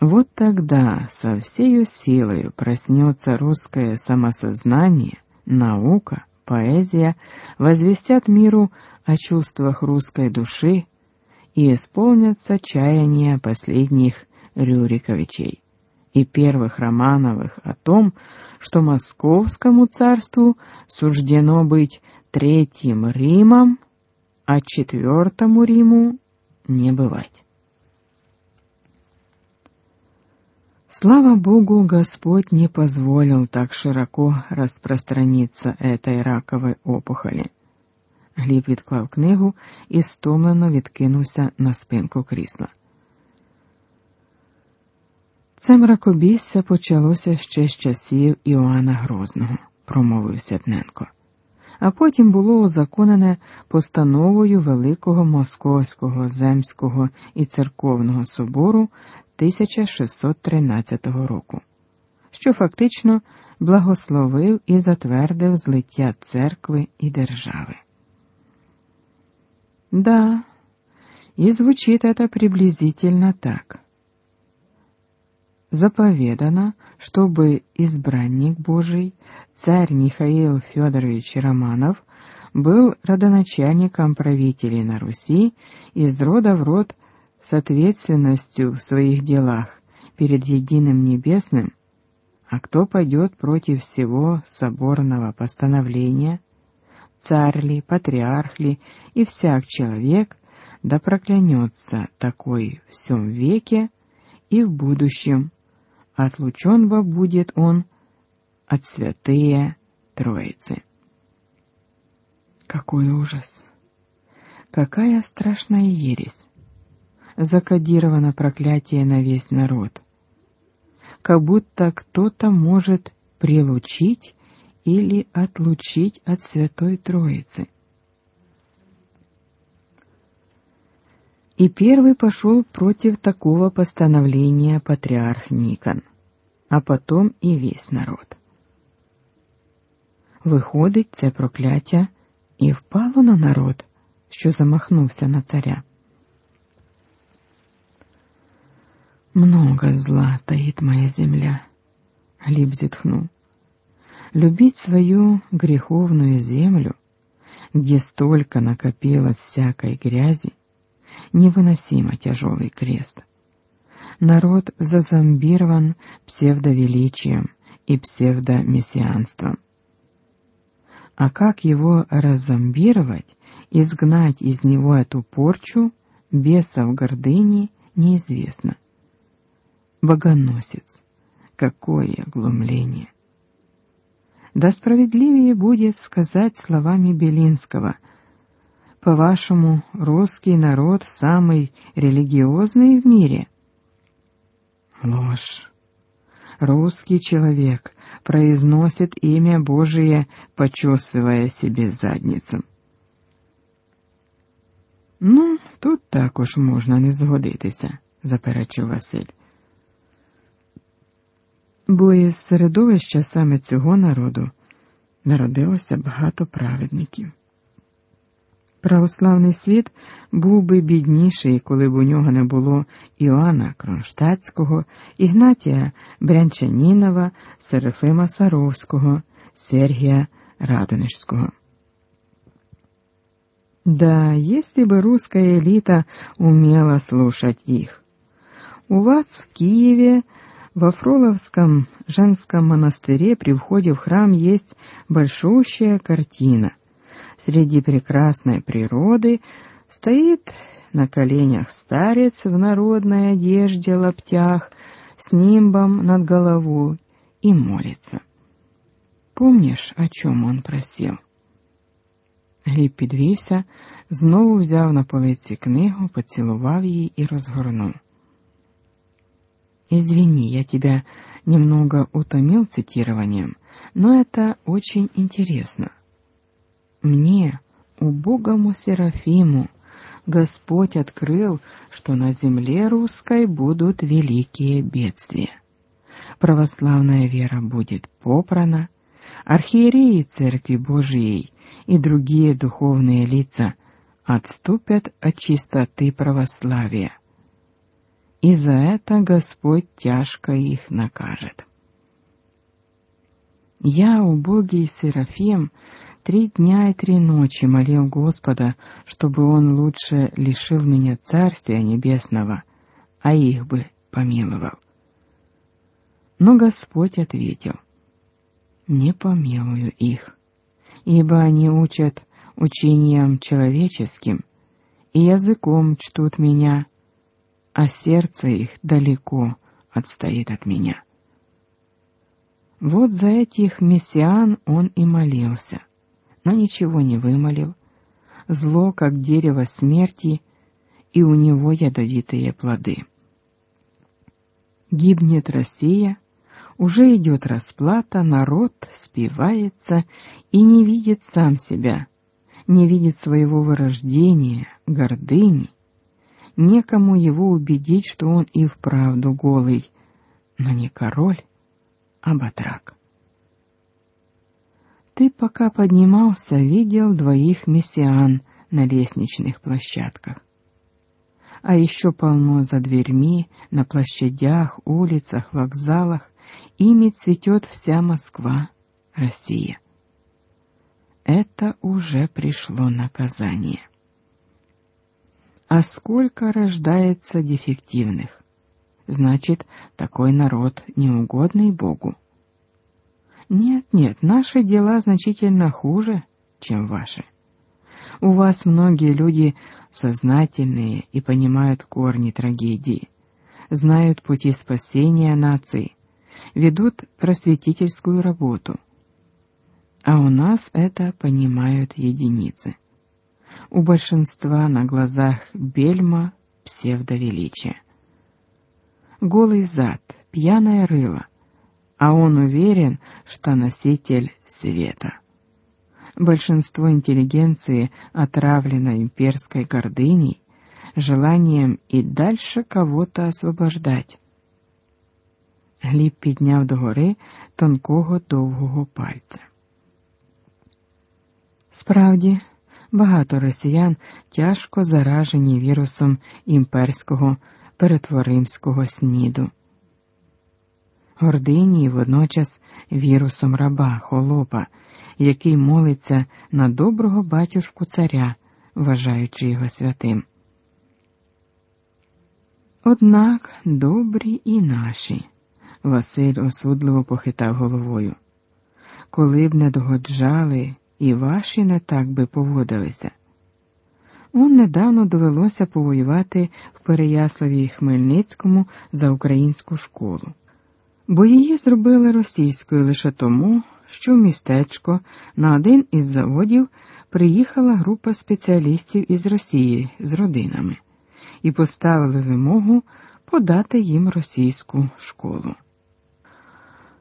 Вот тогда со всею силой проснется русское самосознание, наука, поэзия, возвестят миру о чувствах русской души и исполнятся чаяния последних Рюриковичей и первых Романовых о том, что московскому царству суждено быть третьим Римом, а четвертому Риму не бывать. Слава Богу, Господь не позволил так широко распространиться этой раковой опухоли. Гліб відклав книгу і стомлено відкинувся на спинку крісла. Це мракобісся почалося ще з часів Іоанна Грозного, промовив Святненко, а потім було узаконене постановою Великого Московського земського і церковного собору 1613 року, що фактично благословив і затвердив злиття церкви і держави. Да, и звучит это приблизительно так. Заповедано, чтобы избранник Божий, царь Михаил Федорович Романов, был родоначальником правителей на Руси из рода в род с ответственностью в своих делах перед Единым Небесным, а кто пойдет против всего соборного постановления, царь ли, патриарх ли и всяк человек, да проклянется такой в всем веке и в будущем, отлучен во будет он от святые Троицы. Какой ужас! Какая страшная ересь! Закодировано проклятие на весь народ. Как будто кто-то может прилучить или отлучить от Святой Троицы. И первый пошел против такого постановления патриарх Никон, а потом і весь народ. Виходить, це прокляття і впало на народ, що замахнувся на царя. Много зла таит моя земля, Гліб зітхнув любить свою греховную землю, где столько накопилось всякой грязи, невыносимо тяжелый крест. Народ зазомбирован псевдовеличием и псевдомессианством. А как его раззомбировать, изгнать из него эту порчу, бесов гордыни, неизвестно. Богоносец, какое глумление! Да справедливее будет сказать словами Белинского. По-вашему, русский народ самый религиозный в мире? Ложь. Русский человек произносит имя Божие, почесывая себе задницу. Ну, тут також можна не згодитися, заперечив Василь бо із середовища саме цього народу народилося багато праведників. Православний світ був би бідніший, коли б у нього не було Іоанна Кронштадтського, Ігнатія Брянчанінова, Серафима Саровського, Сергія Радонежского. Да, если бы русская элита умела слушать их. У вас в Киеве во Фроловском женском монастыре при входе в храм есть большущая картина. Среди прекрасной природы стоит на коленях старец в народной одежде лаптях с нимбом над головой и молится. Помнишь, о чем он просил? Гліб підвівся, знову взяв на полиці книгу, поцілував її і розгорнув. Извини, я тебя немного утомил цитированием, но это очень интересно. Мне, убогому Серафиму, Господь открыл, что на земле русской будут великие бедствия. Православная вера будет попрана, архиереи Церкви Божией и другие духовные лица отступят от чистоты православия и за это Господь тяжко их накажет. Я, убогий Серафим, три дня и три ночи молил Господа, чтобы Он лучше лишил меня Царствия Небесного, а их бы помиловал. Но Господь ответил, «Не помилую их, ибо они учат учением человеческим, и языком чтут меня, а сердце их далеко отстоит от меня». Вот за этих мессиан он и молился, но ничего не вымолил. Зло, как дерево смерти, и у него ядовитые плоды. Гибнет Россия, уже идет расплата, народ спивается и не видит сам себя, не видит своего вырождения, гордыни. Некому его убедить, что он и вправду голый, но не король, а батрак. Ты пока поднимался, видел двоих мессиан на лестничных площадках а еще полно за дверьми, на площадях, улицах, вокзалах. Ими цветет вся Москва, Россия. Это уже пришло наказание. А сколько рождается дефективных? Значит, такой народ неугодный Богу. Нет, нет, наши дела значительно хуже, чем ваши. У вас многие люди сознательные и понимают корни трагедии, знают пути спасения нации, ведут просветительскую работу. А у нас это понимают единицы У большинства на глазах бельма псевдовеличия. Голый зад, пьяное рыло, а он уверен, что носитель света большинство интеллигенции отравлено имперской гордыней, желанием і дальше кого-то освобождать. Гліб підняв догори тонкого довгого пальця. Справді, Багато росіян тяжко заражені вірусом імперського перетворимського сніду. Гордині і водночас вірусом раба, холопа, який молиться на доброго батюшку царя, вважаючи його святим. Однак добрі і наші, Василь осудливо похитав головою. Коли б не догоджали, і ваші не так би поводилися. Он недавно довелося повоювати в Переяславі Хмельницькому за українську школу, бо її зробили російською лише тому, що в містечко на один із заводів приїхала група спеціалістів із Росії з родинами і поставили вимогу подати їм російську школу.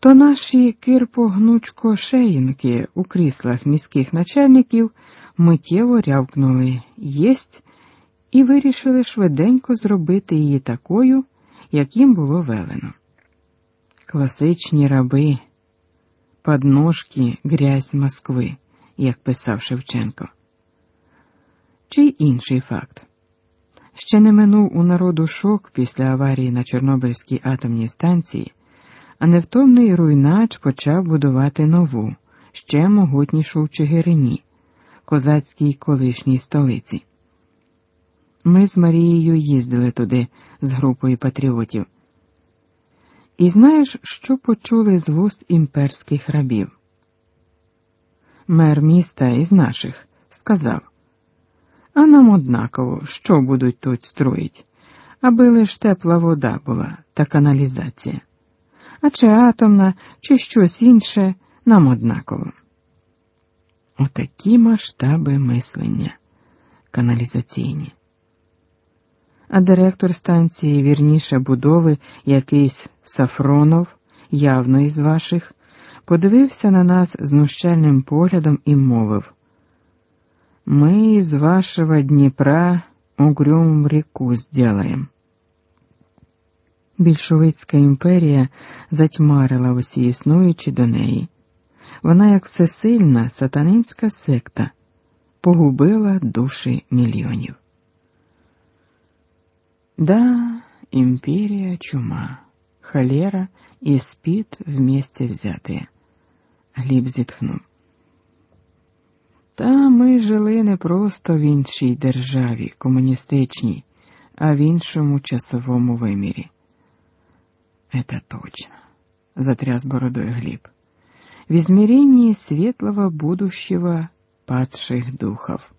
То наші кирпогнучко шеїнки у кріслах міських начальників миттєво рявкнули єсть і вирішили швиденько зробити її такою, як їм було велено. Класичні раби подножки грязь Москви, як писав Шевченко. Чи інший факт. Ще не минув у народу шок після аварії на Чорнобильській атомній станції, а невтомний руйнач почав будувати нову, ще могутнішу в Чигирині, козацькій колишній столиці. Ми з Марією їздили туди з групою патріотів. І знаєш, що почули з вуст імперських рабів? Мер міста із наших сказав, а нам однаково, що будуть тут строїть, аби лиш тепла вода була та каналізація. А чи атомна, чи щось інше, нам однаково. Отакі масштаби мислення каналізаційні а директор станції вірніше будови, якийсь Сафронов, явно із ваших, подивився на нас знущальним поглядом і мовив Ми із вашого Дніпра угрюм ріку сделаем. Більшовицька імперія затьмарила усі існуючі до неї. Вона, як всесильна сатанинська секта, погубила душі мільйонів. Да, империя чума, холера и спит вместе взятые. Гліб зітхнув. Та ми жили не просто в іншій державі, комуністичній, а в іншому часовому вимірі. Это точно, затряс бородой Гліб. В измерении светлого будущего падших духов.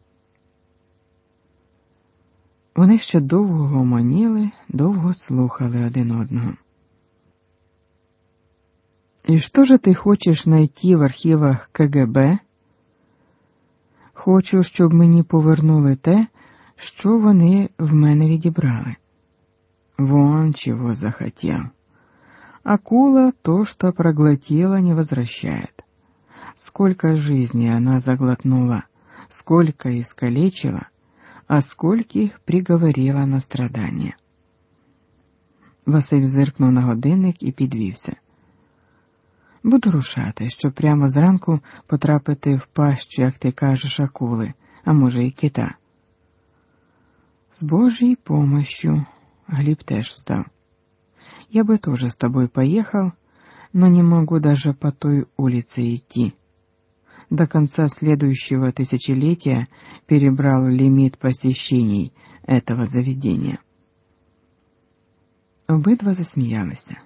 Вони ще довго гомоніли, довго слухали один одного. І що же ти хочеш знайти в архівах КГБ? Хочу, щоб мені повернули те, що вони в мене відібрали. Вон чего захотел. Акула то, что проглотила, не возвращает. Сколько жизни она заглотнула, сколько искалечила, а скольких приговорила на страдання. Василь зиркнув на годинник і підвівся. Буду рушати, щоб прямо зранку потрапити в пащу, як ти кажеш, акули, а може, і кита. З Божьей помощью Гліб теж встав. Я бы тоже с тобой поехал, но не могу даже по той улице идти. До конца следующего тысячелетия перебрал лимит посещений этого заведения. Обидва засміялися.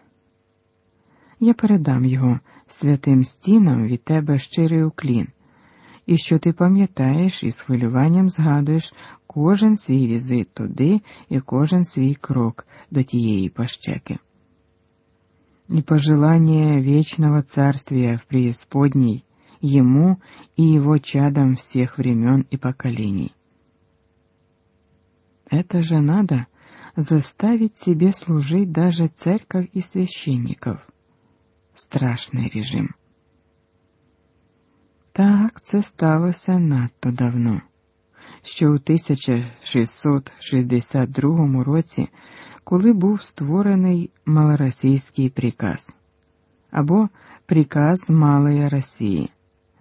Я передам його святим стінам від тебе щирий уклін, і що ти пам'ятаєш і з хвилюванням згадуєш кожен свій візит туди і кожен свій крок до тієї пащеки. И пожелание вечного царствия в преисподней ему и его чадам всех времен и поколений. Это же надо заставить себе служить даже церковь и священников. Страшний режим. Так це сталося надто давно, що у 1662 році, коли був створений малоросійський приказ або Приказ Малої Росії,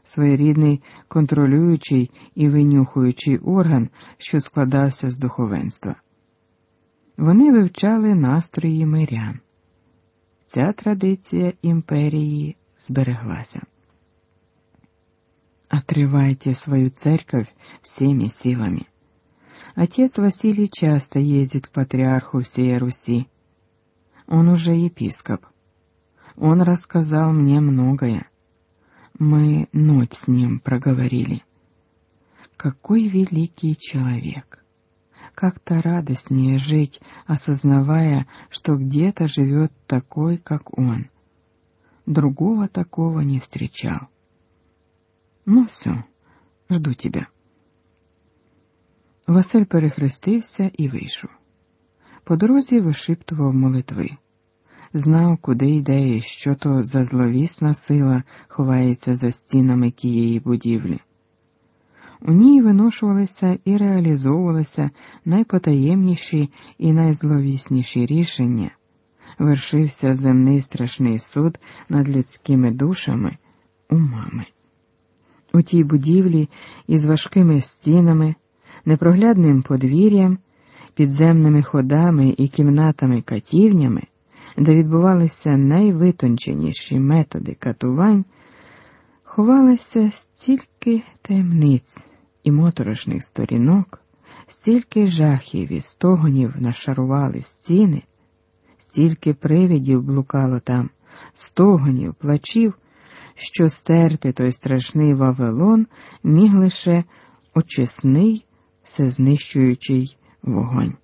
своєрідний контролюючий і винюхуючий орган, що складався з духовенства. Вони вивчали настрої мирян. Ця традиція імперії збереглася. Отрывайте свою церковь всеми силами. Отец Василий часто ездит к патриарху всей Руси. Он уже епископ. Он рассказал мне многое. Мы ночь с ним проговорили. Какой великий человек! Как-то радостнее жить, осознавая, что где-то живет такой, как он. Другого такого не встречал. Ну все, жду тебя. Василь перехрестився і вийшов. По дорозі вишиптував молитви, знав, куди йде і що то за зловісна сила ховається за стінами тієї будівлі. У ній виношувалися і реалізовувалися найпотаємніші і найзловісніші рішення, вершився земний страшний суд над людськими душами, умами. У тій будівлі із важкими стінами, непроглядним подвір'ям, підземними ходами і кімнатами катівнями, де відбувалися найвитонченіші методи катувань, ховалося стільки таємниць і моторошних сторінок, стільки жахів і стогонів нашарували стіни, стільки привидів блукало там, стогонів, плачів що стерти той страшний Вавилон міг лише очисний, всезнищуючий вогонь.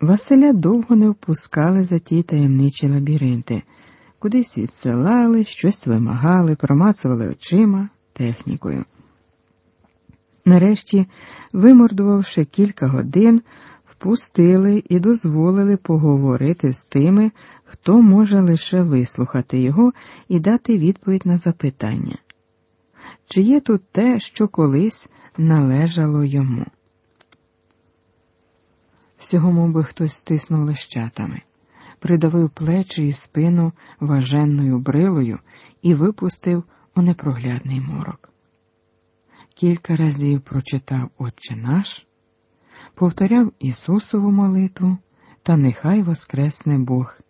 Василя довго не впускали за ті таємничі лабіринти, кудись відсилали, щось вимагали, промацували очима, технікою. Нарешті, вимордувавши кілька годин, впустили і дозволили поговорити з тими, хто може лише вислухати його і дати відповідь на запитання, чи є тут те, що колись належало йому. Всього мов би хтось стиснув лещатами, придавив плечі і спину важенною брилою і випустив у непроглядний морок. Кілька разів прочитав Отче наш повторяв Ісусову молитву та нехай воскресне Бог.